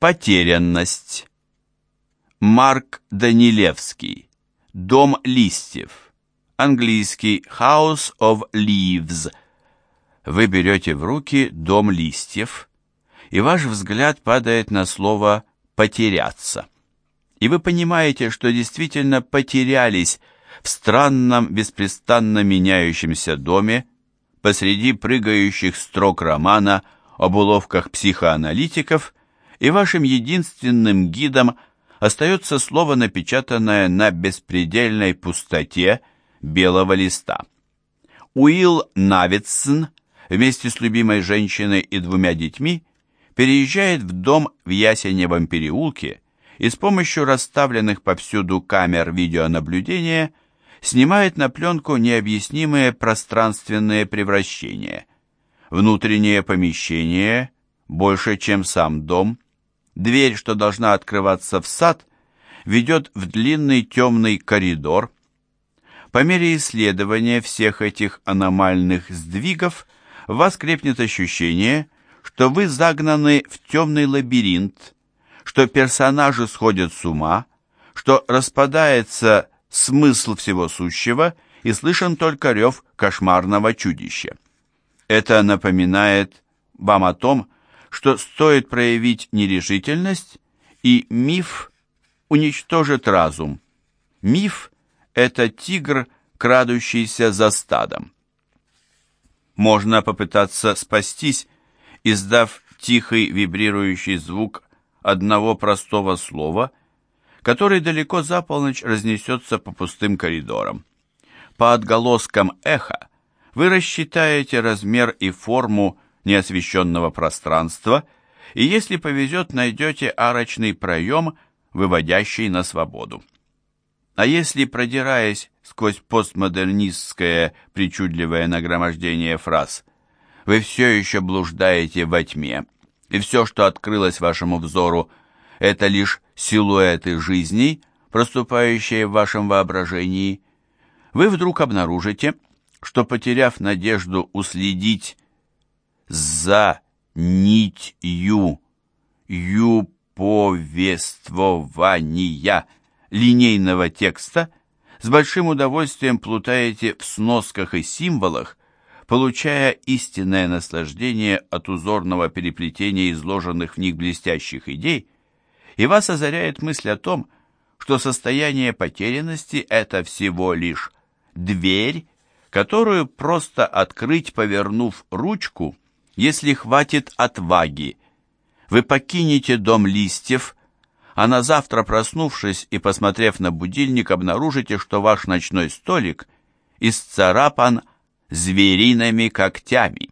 Потерянность. Марк Данилевский. Дом листьев. Английский House of Leaves. Вы берете в руки дом листьев, и ваш взгляд падает на слово «потеряться». И вы понимаете, что действительно потерялись в странном, беспрестанно меняющемся доме посреди прыгающих строк романа об уловках психоаналитиков – и вашим единственным гидом остается слово, напечатанное на беспредельной пустоте белого листа. Уилл Навитсон вместе с любимой женщиной и двумя детьми переезжает в дом в Ясеневом переулке и с помощью расставленных повсюду камер видеонаблюдения снимает на пленку необъяснимые пространственные превращения. Внутреннее помещение больше, чем сам дом – Дверь, что должна открываться в сад, ведет в длинный темный коридор. По мере исследования всех этих аномальных сдвигов в вас крепнет ощущение, что вы загнаны в темный лабиринт, что персонажи сходят с ума, что распадается смысл всего сущего и слышен только рев кошмарного чудища. Это напоминает вам о том, что стоит проявить нерешительность, и миф уничтожит разум. Миф – это тигр, крадущийся за стадом. Можно попытаться спастись, издав тихий вибрирующий звук одного простого слова, который далеко за полночь разнесется по пустым коридорам. По отголоскам эха вы рассчитаете размер и форму неосвещенного пространства, и если повезет, найдете арочный проем, выводящий на свободу. А если, продираясь сквозь постмодернистское причудливое нагромождение фраз, вы все еще блуждаете во тьме, и все, что открылось вашему взору, это лишь силуэты жизней, проступающие в вашем воображении, вы вдруг обнаружите, что, потеряв надежду уследить за нитью юповествования. Линейного текста с большим удовольствием плутаете в сносках и символах, получая истинное наслаждение от узорного переплетения изложенных в них блестящих идей, и вас озаряет мысль о том, что состояние потерянности – это всего лишь дверь, которую просто открыть, повернув ручку – если хватит отваги. Вы покинете дом листьев, а на завтра, проснувшись и посмотрев на будильник, обнаружите, что ваш ночной столик исцарапан звериными когтями.